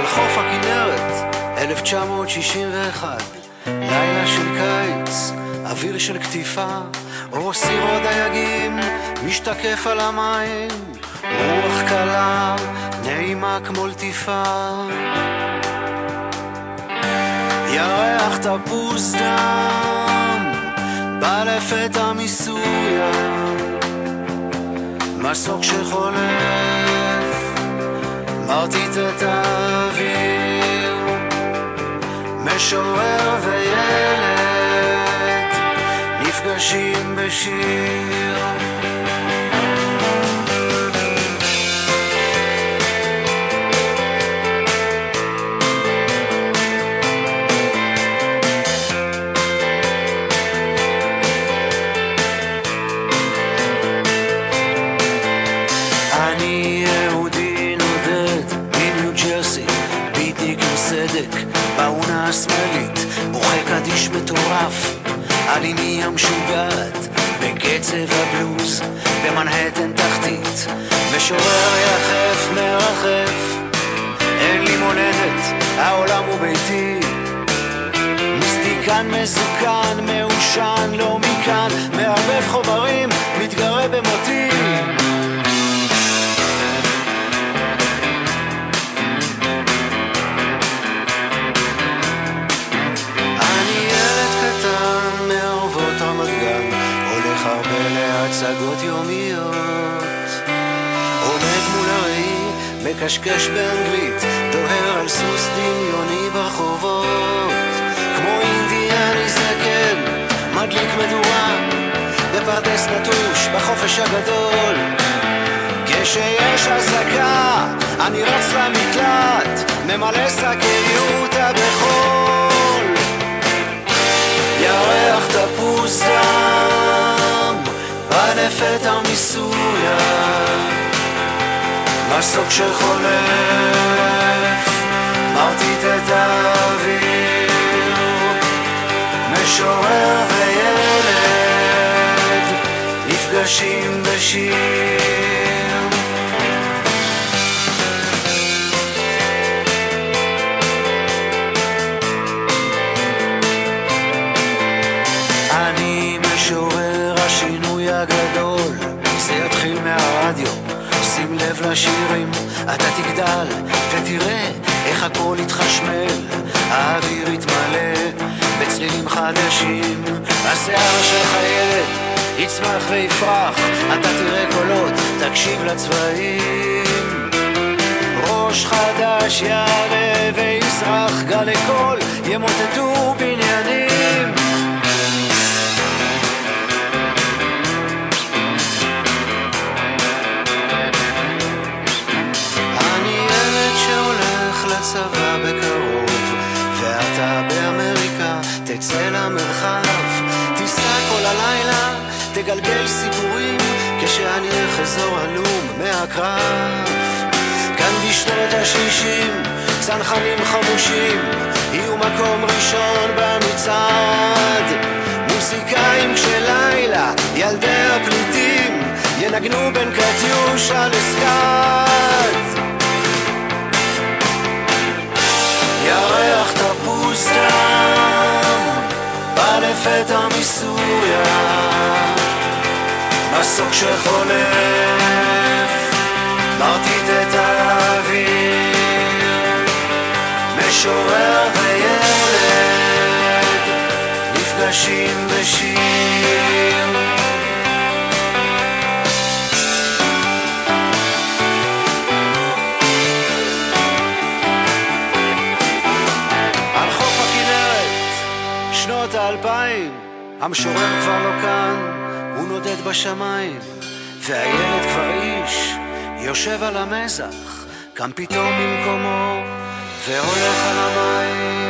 על חוף הכנרת, 1961, לילה של קיץ, אוויר של קטיפה, אור סירות דייגים, משתקף על המים, רוח קלה, נעימה כמו לטיפה. ירח תפוס דם, בא לפתע מסוריה, מסוק שחולף, מרטיט את האוויר, משורר וילד, נפגשים בשיר. אני עם סדק, באונה השמאלית, בוכה קדיש מטורף, על אמי המשוגעת, בקצב הבלוז, במנהטן תחתית, משורר יחף מרחף, אין לי מולדת, העולם הוא ביתי. מיסטיקן מזוקן, מעושן, לא מכאן, מערבב חומרים, להצגות יומיות. עומד מול הראי, מקשקש באנגלית, דוהר על סוס דמיוני ברחובות. כמו אינדיאני זקן, מדליק מדורה, בפרדס נטוש, בחופש הגדול. כשיש אזעקה, אני רץ למקלט, ממלא שקי לפתע מסוריה, מסוק שחולף, מרטיט את האוויר, משורר וילד, נפגשים בשיר. הגדול, זה יתחיל מהרדיו, שים לב לשירים, אתה תגדל ותראה איך הכל יתחשמל, האוויר יתמלא בצלילים חדשים, השיער שלך ילד יצמח ויפרח, אתה תראה קולות, תקשיב לצבעים. ראש חדש יעלה ויזרח, גלי קול ימוטטו בניינים. תצא למרחב, תיסע כל הלילה, תגלגל סיפורים, כשאני אחזור עלום מהקרב. כאן בשנות השישים, צנחנים חמושים, יהיו מקום ראשון במצעד. מוזיקאים כשלילה, ילדי הפליטים, ינגנו בין קטיושה לסקאט. ירח תפוס דם, לפתע מסוריה, מסוק שחולף, מרטיט את האוויר, משורר וילד, נפגשים בשיר. האלפיים, המשורר כבר לא כאן, הוא נודד בשמיים, והילד כבר איש, יושב על המזח, קם פתאום ממקומו, והולך על המים.